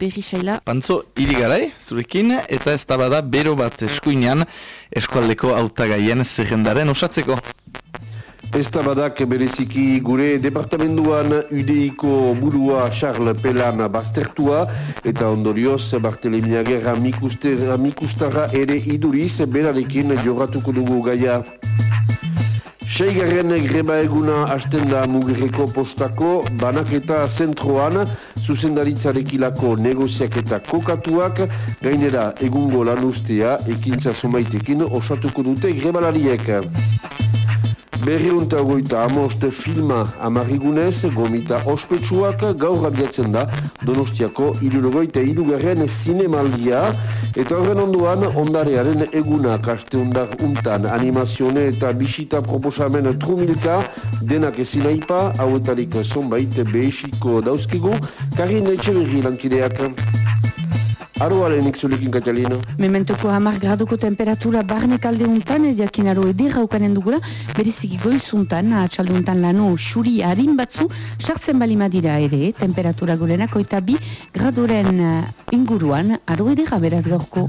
berri saila. Pantzo, irigarai, zurekin, eta ez bada bero bat eskuinan eskualdeko autagaien zerrendaren osatzeko. Ez badak bereziki gure departamentuan UDIko burua Charles Pelan baztertua eta ondorioz Bartelemia Gerra mikustara ere iduriz berarekin jorratuko dugu gaia. Seigarren greba eguna hasten da mugireko postako, banaketa zentroan, zuzendaritzarekilako negoziak eta kokatuak, gainera egungo lanustea, ekintza somaitekin osatuko dute grebalariek. Berriunta goita amoste filma amarigunez, gomita ospetsuak gaur abiatzen da Donostiako irurogoita irugarren zinemaldia eta horren onduan ondarearen eguna kaste undar untan animazione eta bisita proposamen trumilka denak ezin aipa hauetarik zonbait behesiko dauzkigu karin etxe berri lankideak. Aro alenik zulekin, Katalino? Mementoko hamar graduko temperatura barnek alde untan, jakin aro edirra ukanen dugula, berezik goizuntan, atxalde untan lano, xuri harin batzu, sartzen balima dira ere, temperatura gorenako eta bi graduren eh, inguruan, aro edirra beraz gaurko.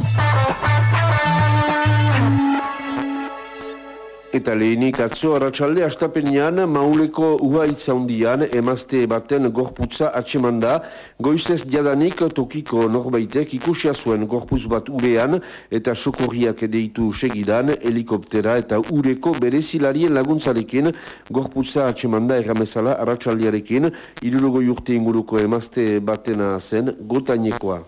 Eta lehenik atzo arratsalde astapenean mauleko uhaitza hundian emazte baten gorputza atsemanda goizez jadanik tokiko norbaitek ikusia zuen gorputz bat urean eta sokorriak deitu segidan helikoptera eta ureko berezilarien laguntzarekin gorputza atsemanda erramezala arratsaldiarekin irurogo jurte inguruko emazte batena zen gotainekoa.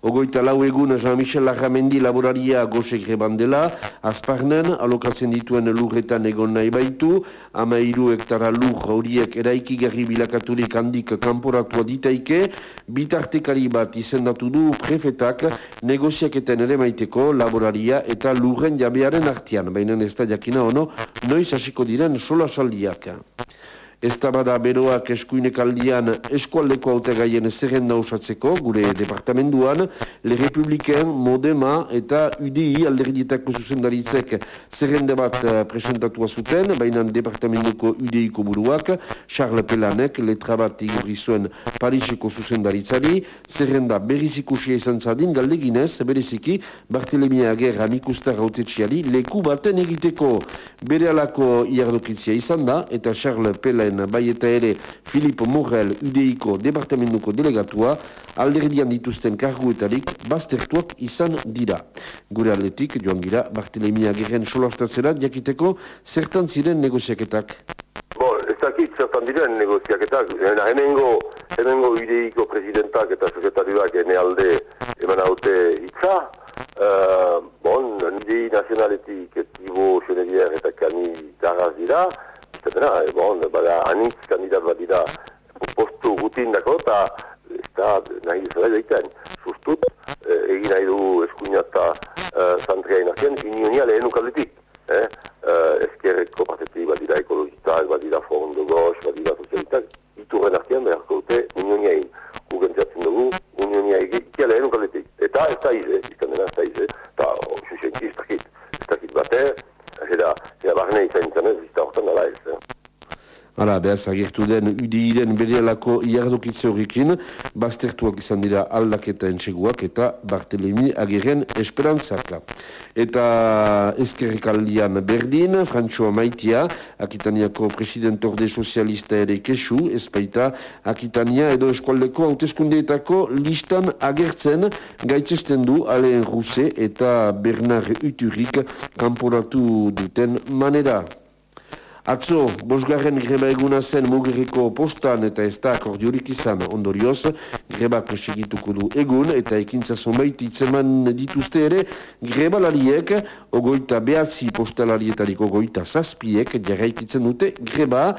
Ogoita lau egun Jean-Michel Larramendi laboraria gosek rebandela, azparnen alokatzen dituen lurretan egon nahi baitu, ama iru hektara lur horiek eraiki garri bilakaturik handik kanporatua ditaike, bitartekari bat izendatu du prefetak negoziaketen ere maiteko laboraria eta lurren jabearen artian, baina ez da jakina ono, noiz hasiko diren sola saldiak. Ez da bada beroak eskuinek aldian eskualdeko haute gaien zerrenda usatzeko, gure departamentuan, Le Republiken, Modema eta UDI alderdietako zuzendaritzek zerrenda bat eh, presentatua zuten, baina departamentuko UDI-ko buruak, Charles Pelanek, letra bat igurri zuen Pariseko zuzendaritzari, zerrenda berizikusia izan zadin, galdeginez, bereziki, Bartelemia Ager amikustar hautetxiali, leku baten egiteko. Bere alako iardokitzia izan da, eta Charles Pelanek bai eta ere Filipo Morel UDIko departamentuko delegatua alderdian dituzten karguetarik baztertuak izan dira. Gure atletik joan gira Bartelemia Gerren solortatzera jakiteko zertan ziren negoziaketak. Bo, ez dakit zertan diren negoziaketak. Hemengo, hemengo UDIko presidentak eta sekretarioak ene alde eman haute itza. Uh, bon, UDI nazionaletik etibo, xenerier eta kani daraz dira. Zertena, e, bon, bada, anitz kandidat bat dira postu gutin dako, eta ez da nahi duzela egiten. Sustut, e, egin nahi du eskuinata e, zantria inazien, inionia lehen ukaldetik. Eh? E, ezkerreko partetik bat dira ekologistak, bat dira fondo gox, bat dira sozialistak, iturren artean beharko dute unionia egin. Gugen zatzen dugu, unionia egin, kia lehen ukaldetik. Eta ez da ize, izan dena ez da ize, eta xuxenki ez dakit, ez dakit bater, eta, eta barne izan izan ez, Hala, behaz, agertu den UDI-den berealako iardokitze horrekin, baztertuak izan dira aldaketa entxeguak eta Bartelemi agerren esperantzaka. Eta ezkerrik aldian berdin, Frantxoa Maitia, Akitaniako presidentorde sozialista ere kesu, ezpaita Akitania edo eskualdeko hauteskundeetako listan agertzen gaitzesten du Alain Ruse eta Bernard Uturik kanporatu duten manera. Atzo, bosgarren greba eguna zen mugiriko postan eta ez da akordiorik izan. Ondorioz, grebak segituko du egun eta ekintza zonbait itzeman dituzte ere, grebalariek, ogoita behatzi postalarietariko ogoita zazpiek, jarraikitzen dute greba,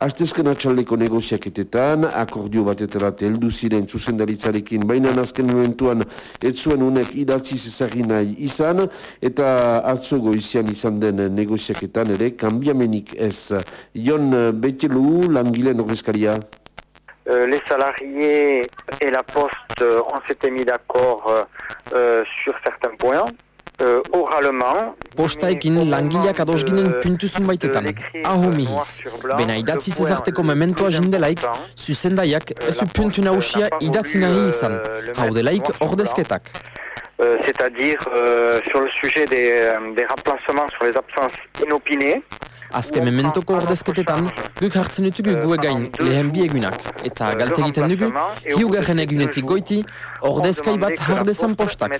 Aztezken atxaldeko negoziaketetan, akordio batetarate heldu ziren zuzendaritzarekin, baina azken momentuan ez zuen unek idatzi zezagin nahi izan, eta atzogo izian izan den negoziaketan ere, kambiamenik ez. Ion Betelu, langileen horrezkaria. Euh, les salariés et la poste, on s'était mis d'accord euh, sur certains points. Euh, oralement. Postaekin langileak ados ginen puntu zunbaitetan, aho mihiz. Bena idatzi zezarteko mementoa jindelaik, zuzendaiak ez du puntu nausia idatzi nahi izan, hau delaik ordezketak. Euh, c'est-à-dire euh, sur le sujet des, euh, des remplacements sur les absences inopinées. Azken mementoko ordezketetan, guk hartzen ditugu gue gain lehen bi egunak, eta galte egiten dugu, hiugarren egunetik goiti, ordezkai bat hardezan postak.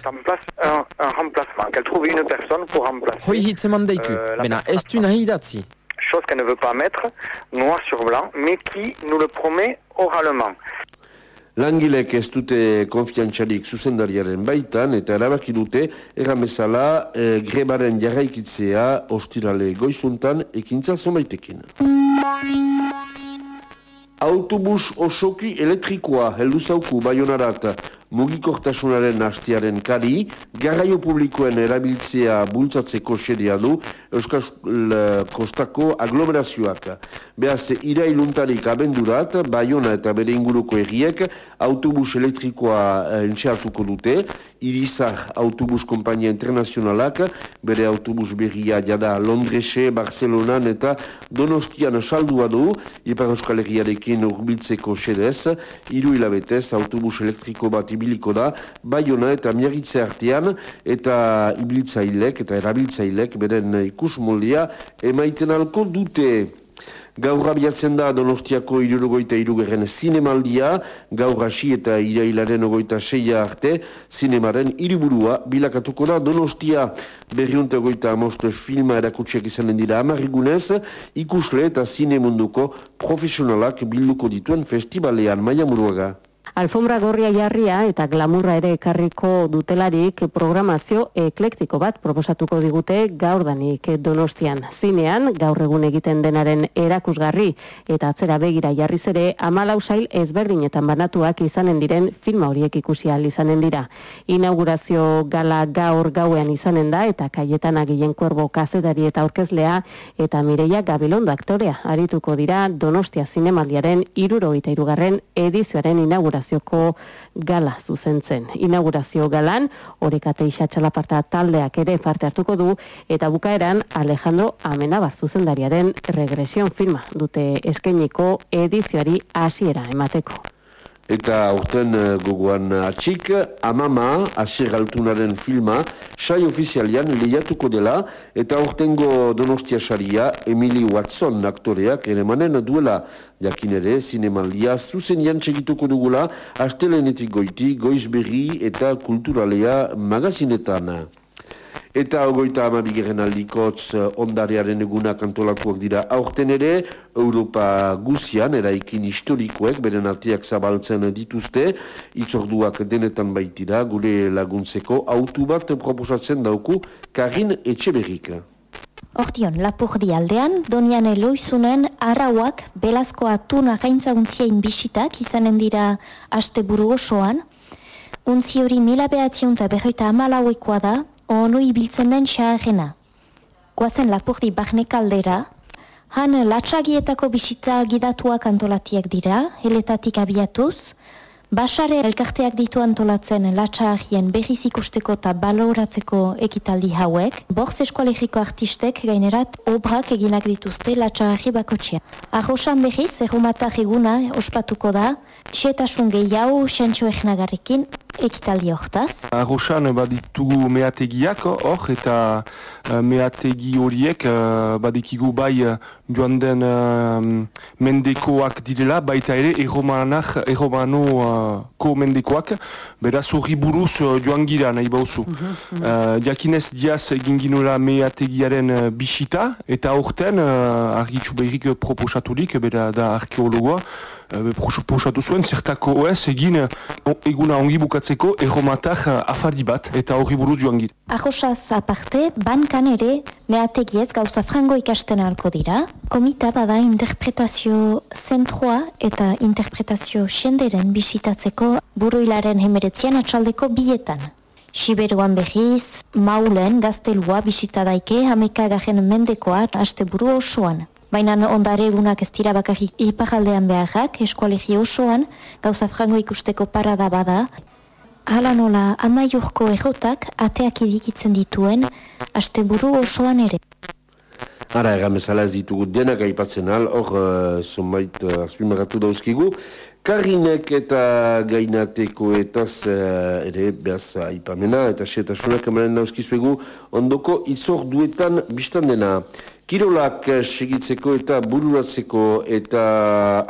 Hoi hitzeman deiku, bena ez du nahi idatzi. Chose qu'elle ne veut pas mettre, noir sur blanc, mais qui nous le promet oralement. Langilek ez dute konfiantzarik zuzendariaren baitan eta erabaki dute erramezala e, grebaren jarraikitzea ostirale goizuntan ekintza zomaitekin. Autobus osoki elektrikoa heldu zauku baionarat mugikortasunaren hastiaren kari, garraio publikoen erabiltzea bultzatzeko xeria du Euskal Kostako aglomerazioak. Beaz, irailuntarik abendurat, Bayona eta bere inguruko erriek autobus elektrikoa eh, entxeatuko dute, Irizar autobus kompainia internazionalak, bere autobus berria jada Londrese, Barcelonan eta Donostian saldua du, Ipar Euskal Herriarekin urbiltzeko xedez, iru hilabetez autobus elektriko bat ibiliko da, Bayona eta miagitze artean, eta ibiltzailek eta erabiltzailek beren ikus moldia emaiten alko dute. Gaur abiatzen da Donostiako irurogoita irugerren zinemaldia, gaur hasi eta irailaren ogoita seia arte, zinemaren iriburua bilakatuko da Donostia berriunte ogoita amostu filma erakutsiak izanen dira amarrigunez, ikusle eta zinemunduko profesionalak bilduko dituen festivalean maia muruaga. Alfombra gorria jarria eta glamurra ere ekarriko dutelarik programazio eklektiko bat proposatuko digute gaurdanik donostian. Zinean, gaur egun egiten denaren erakusgarri eta atzera begira jarriz ere amalau sail ezberdinetan banatuak izanen diren filma horiek ikusi izanen dira. Inaugurazio gala gaur gauean izanen da eta kaietan agien kuerbo kazetari eta orkezlea eta Mireia Gabilondo aktorea arituko dira donostia zinemaldiaren iruro eta irugarren edizioaren inaugurazio inaugurazioko gala zuzentzen. Inaugurazio galan, horikate isatxalaparta taldeak ere parte hartuko du, eta bukaeran Alejandro Amenabar zuzendariaren regresion firma dute eskeniko edizioari hasiera emateko. Eta urten uh, gogoan atxik, amama, asir altunaren filma, sai ofizialian lehiatuko dela, eta urtengo donostia saria, Emily Watson aktoreak ere manen duela jakin ere, zinemaldia zuzen jantzegituko dugula, astelenetik goiti, goiz berri eta kulturalea magazinetan. Eta ogoita amabigeren aldikotz eh, ondarearen egunak antolakoak dira aurten ere, Europa guzian, eraikin historikoek, beren artiak zabaltzen dituzte, itzorduak denetan baitira, gure laguntzeko autu bat proposatzen dauku Karin Etxeberrik. Hortion, lapurdi aldean, donian eloizunen arrauak belazko atuna gaintzaguntzien bisitak izanen dira aste buru osoan. Untzi hori mila behatzion eta berroita amalauekoa da, ono ibiltzen den xaagena. Guazen lapurdi bahne kaldera, han latsagietako bisita gidatuak antolatiak dira, heletatik abiatuz, Basare elkarteak ditu antolatzen latxarrien berriz ikusteko eta baloratzeko ekitaldi hauek, borz eskualegiko artistek gainerat obrak eginak dituzte latxarri bakotxea. Arrosan berriz, erromatar eguna ospatuko da, xetasun gehiago, xentxo egnagarrekin, ekitaldi hortaz. Arrosan baditugu meategiak hor eta uh, meategi horiek uh, badikigu bai uh, joan den mendekoak direla, baita ere erromanak, erromano uh, ko mendekoak, beraz horri buruz uh, joan gira nahi bauzu. Mm jakinez diaz egin ginula meategiaren uh, bisita eta horten uh, argitxu behirik proposaturik, bera da arkeologoa, Zuen, zertako oez egin eguna ongi bukatzeko erromatak afari bat eta horri buruz joan gira. Arrosaz aparte, bankan ere mehategiez gauza frango ikasten alko dira. Komita bada interpretazio zentroa eta interpretazio senderen bisitatzeko buruilaren hemeretzian atxaldeko bietan. Siberuan behiz, maulen gaztelua bisitadaike hameka garen mendekoa haste buru osoan. Baina ondare egunak ez dira bakarrik iparaldean beharrak, eskualegi osoan, gauza frango ikusteko parada bada. hala nola amaiurko errotak ateak idikitzen dituen asteburu osoan ere. Ara, erramezala ez ditugu denak aipatzen al, hor, uh, zonbait uh, azpimarratu dauzkigu. Karinek eta gainateko etaz uh, ere behaz aipamena eta setasunak emanen dauzkizuegu ondoko itzor duetan biztan dena. Kirolak segitzeko eta bururatzeko eta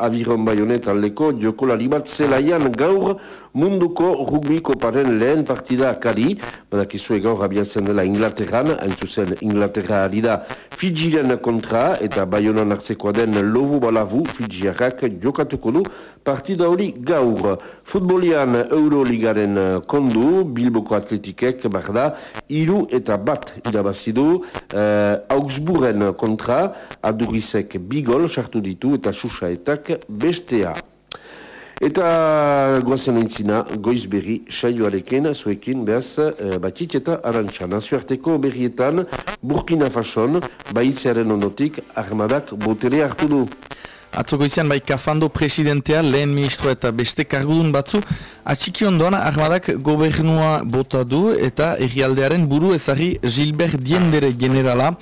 abiron baionet aldeko jokolari bat zelaian gaur munduko rugbiko paren lehen partida kari, badakizue gaur abiatzen dela Inglaterran, hain zuzen Inglaterra ari da Fijiren kontra eta baionan hartzekoa den lobu balabu Fijiarrak jokatuko du partida hori gaur. Futbolian Euroligaren kondu, Bilboko atletikek, barda, iru eta bat irabazidu, uh, Augsburgen kontra, adurizek bigol sartu ditu eta susaetak bestea. Eta goazen entzina, goiz berri, saioarekin, zuekin, behaz, e, batik eta arantxa. Nazioarteko berrietan, Burkina Fason, baitzearen ondotik, armadak botere hartu du. Atzoko izan bai kafando presidentea, lehen ministro eta beste kargudun batzu, atxiki ondoan armadak gobernua bota du eta errialdearen buru ezari Gilbert Diendere generala,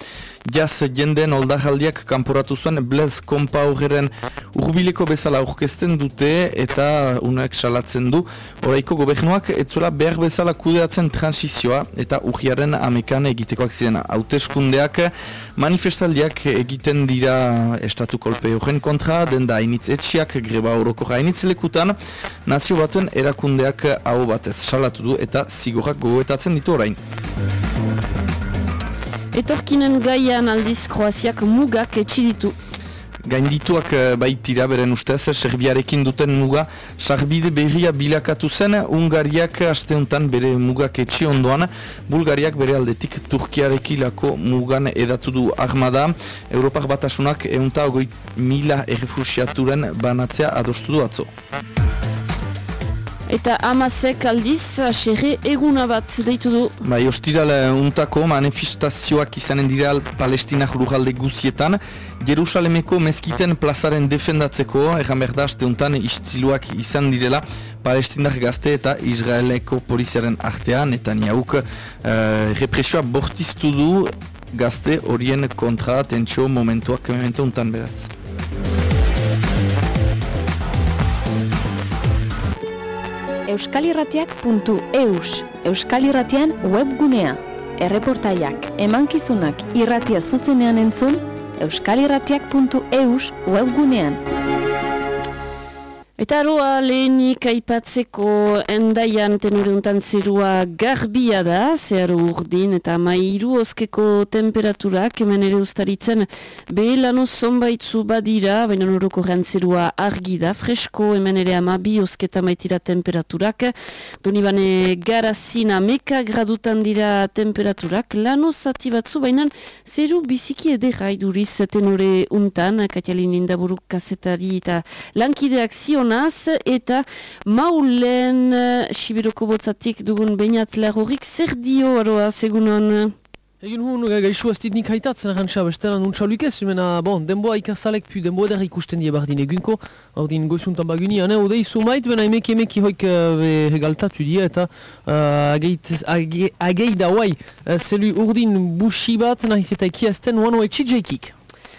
jaz jenden oldajaldiak kanporatu zuen Blez Kompaugeren urbileko bezala aurkezten dute eta unek salatzen du. Horaiko gobernuak etzuela behar bezala kudeatzen transizioa eta urriaren amekan egitekoak ziren hauteskundeak manifestaldiak egiten dira estatu kolpe horren kontra, den da hainitz etxiak greba horoko hainitz lekutan, nazio batuen erakundeak hau batez salatu du eta zigorrak gogoetatzen ditu orain. Etorkinen gaian aldiz Kroaziak mugak etxiditu. Gaindituak eh, baitira beren ustez, Serbiarekin duten muga, sarbide berria bilakatu zen, Ungariak asteuntan bere mugak etxi ondoan, Bulgariak bere aldetik Turkiarekilako mugan edatu du armada, Europak batasunak eunta ogoi mila errefusiaturen banatzea adostu du atzo. Eta amazek aldiz, aserre eguna bat deitu du. Bai, ostiral untako manifestazioak izanen dira palestinak lujalde guzietan. Jerusalemeko mezkiten plazaren defendatzeko, egan behar da, untan istiluak izan direla palestinak gazte eta Israeleko poliziaren artean, eta niauk uh, represioa bortiztu du gazte horien kontra tentsio momentuak momentu untan beraz. euskalirratiak.eus Euskal Irratian webgunea. Erreportaiak, emankizunak irratia zuzenean entzun, euskalirratiak.eus webgunean. Eta aroa lehenik aipatzeko endaian tenuruntan zerua garbia da, zehar urdin eta mairu oskeko temperaturak, hemen ere ustaritzen behelano zonbaitzu badira, baina noroko zerua argi da, fresko hemen ere ama bi osketa maitira temperaturak, doni bane garazina meka gradutan dira temperaturak, lano zati batzu, baina zeru biziki edera iduriz tenore untan, katialin indaburuk kasetari eta lankideak zion eta maulen uh, Sibiroko botzatik dugun bainat lagorik zer dio aroa segunon? Egin hon, gaixo aztit nik haitatzen arantxa, bestelan untxaluik ez, zumena, bon, denboa ikazalek pu, denboa edar ikusten die bardin egunko, ordin goizuntan baguni, ane, odei sumait, bena emeki emeki hoik uh, hegaltatu die, eta uh, agei, agei da huai, uh, zelu urdin busi bat, nahiz eta ekiazten, uano etxidzeikik.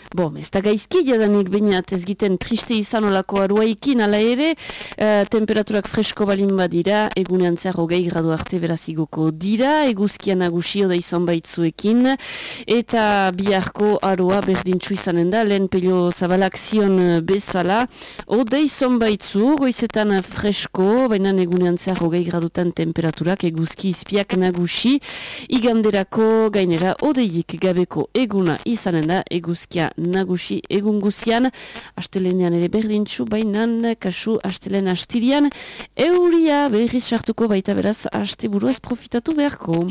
Bo, ez da gaizki jadanik bainat ez giten triste izan olako aruaikin ala ere, uh, temperaturak fresko balin badira, egunean zer hogei gradu arte berazigoko dira, eguzkian agusio da izan baitzuekin, eta biharko arua berdintxu izanen da, lehen pelio zabalak zion bezala, ode izan baitzu, goizetan fresko, baina egunean zer hogei gradutan temperaturak eguzki izpiak nagusi, iganderako gainera odeiik gabeko eguna izanen da, eguzkia nagusi egun guzian, astelenean ere berdintxu, bainan kasu astelen astirian, euria berriz sartuko baita beraz, aste buruaz profitatu beharko.